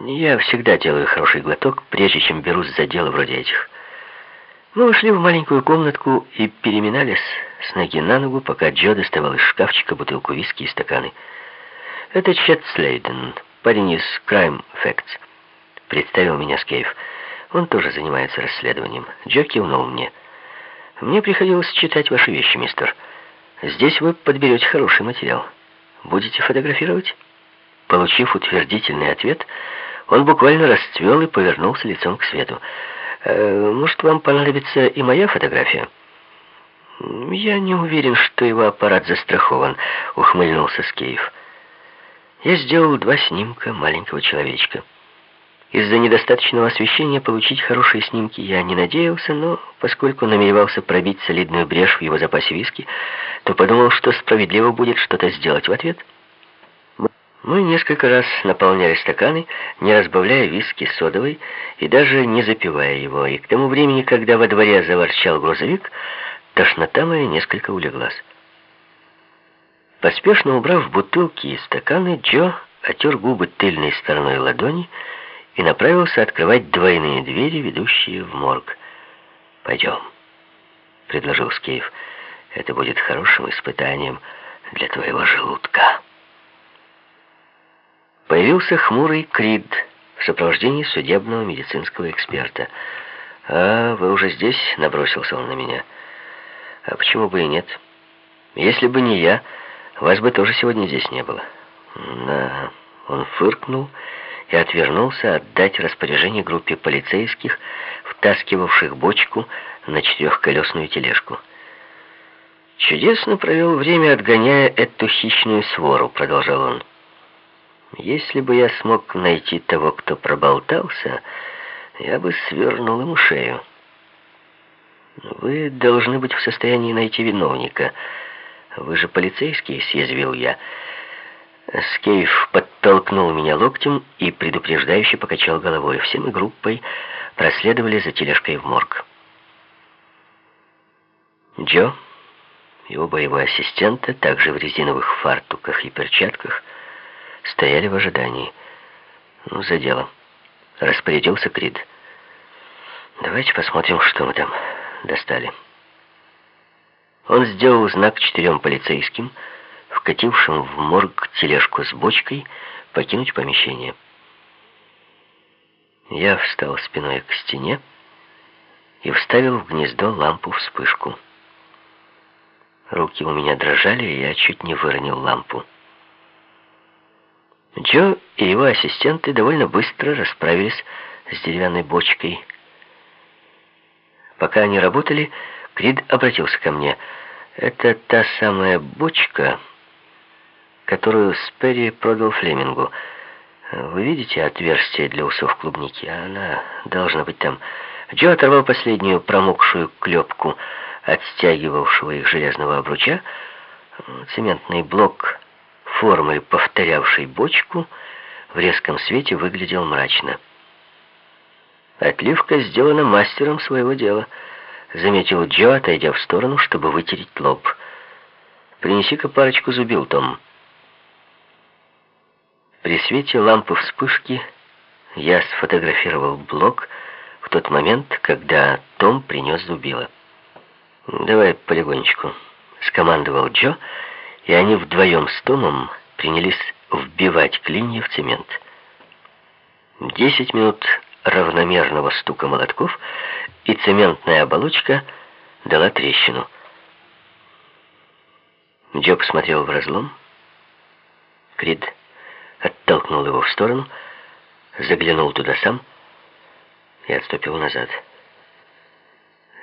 Я всегда делаю хороший глоток, прежде чем берусь за дело вроде этих. Мы вошли в маленькую комнатку и переминались с ноги на ногу, пока Джо доставал из шкафчика бутылку виски и стаканы. «Это Чет Слейден, парень из Crime Facts», — представил меня Скейф. «Он тоже занимается расследованием». Джо кивнул мне. «Мне приходилось читать ваши вещи, мистер. Здесь вы подберете хороший материал. Будете фотографировать?» Получив утвердительный ответ, он буквально расцвел и повернулся лицом к свету. «Э, «Может, вам понадобится и моя фотография?» «Я не уверен, что его аппарат застрахован», — ухмыльнулся Скеев. «Я сделал два снимка маленького человечка. Из-за недостаточного освещения получить хорошие снимки я не надеялся, но поскольку намеревался пробить солидную брешь в его запасе виски, то подумал, что справедливо будет что-то сделать в ответ». Мы несколько раз наполняли стаканы, не разбавляя виски содовой и даже не запивая его, и к тому времени, когда во дворе заворчал грузовик, тошнота моя несколько улеглась. Поспешно убрав бутылки и стаканы, Джо отер губы тыльной стороной ладони и направился открывать двойные двери, ведущие в морг. «Пойдем», — предложил Скейв. «Это будет хорошим испытанием для твоего желудка». Появился хмурый Крид в сопровождении судебного медицинского эксперта. «А, вы уже здесь?» — набросился он на меня. «А почему бы и нет? Если бы не я, вас бы тоже сегодня здесь не было». «Да...» — он фыркнул и отвернулся отдать распоряжение группе полицейских, втаскивавших бочку на четырехколесную тележку. «Чудесно провел время, отгоняя эту хищную свору», — продолжал он. Если бы я смог найти того, кто проболтался, я бы свернул ему шею. Вы должны быть в состоянии найти виновника. Вы же полицейский, съязвил я. Скейф подтолкнул меня локтем и предупреждающе покачал головой. Все мы группой проследовали за тележкой в морг. Джо его ассистента, также в резиновых фартуках и перчатках, стояли в ожидании. Ну, за дело. Распорядился Крид. Давайте посмотрим, что мы там достали. Он сделал знак четырем полицейским, вкатившим в морг тележку с бочкой, покинуть помещение. Я встал спиной к стене и вставил в гнездо лампу-вспышку. Руки у меня дрожали, и я чуть не выронил лампу. Джо и его ассистенты довольно быстро расправились с деревянной бочкой. Пока они работали, Крид обратился ко мне. «Это та самая бочка, которую Сперри продал Флемингу. Вы видите отверстие для усов клубники? Она должна быть там». Джо оторвал последнюю промокшую клепку от их железного обруча. Цементный блок формы, повторявший бочку, в резком свете выглядел мрачно. «Отливка сделана мастером своего дела», — заметил Джо, отойдя в сторону, чтобы вытереть лоб. «Принеси-ка парочку зубил, Том». При свете лампы вспышки я сфотографировал блок в тот момент, когда Том принес зубило. «Давай полигонечку», — скомандовал Джо, — и они вдвоем с Томом принялись вбивать клинья в цемент. Десять минут равномерного стука молотков, и цементная оболочка дала трещину. Джоб смотрел в разлом. Крид оттолкнул его в сторону, заглянул туда сам и отступил назад.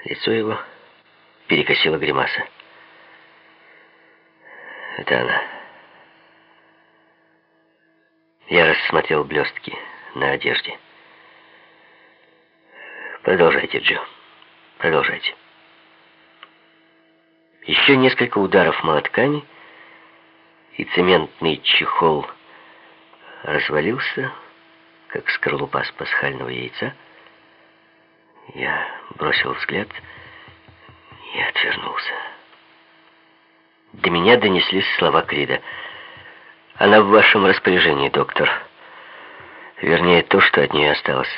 Лицо его перекосило гримаса. Это она. Я рассмотрел блестки на одежде. Продолжайте, Джо. Продолжайте. Еще несколько ударов молотками, и цементный чехол развалился, как скорлупа с пасхального яйца. Я бросил взгляд и отвернулся. До меня донеслись слова Крида. «Она в вашем распоряжении, доктор. Вернее, то, что от нее осталось.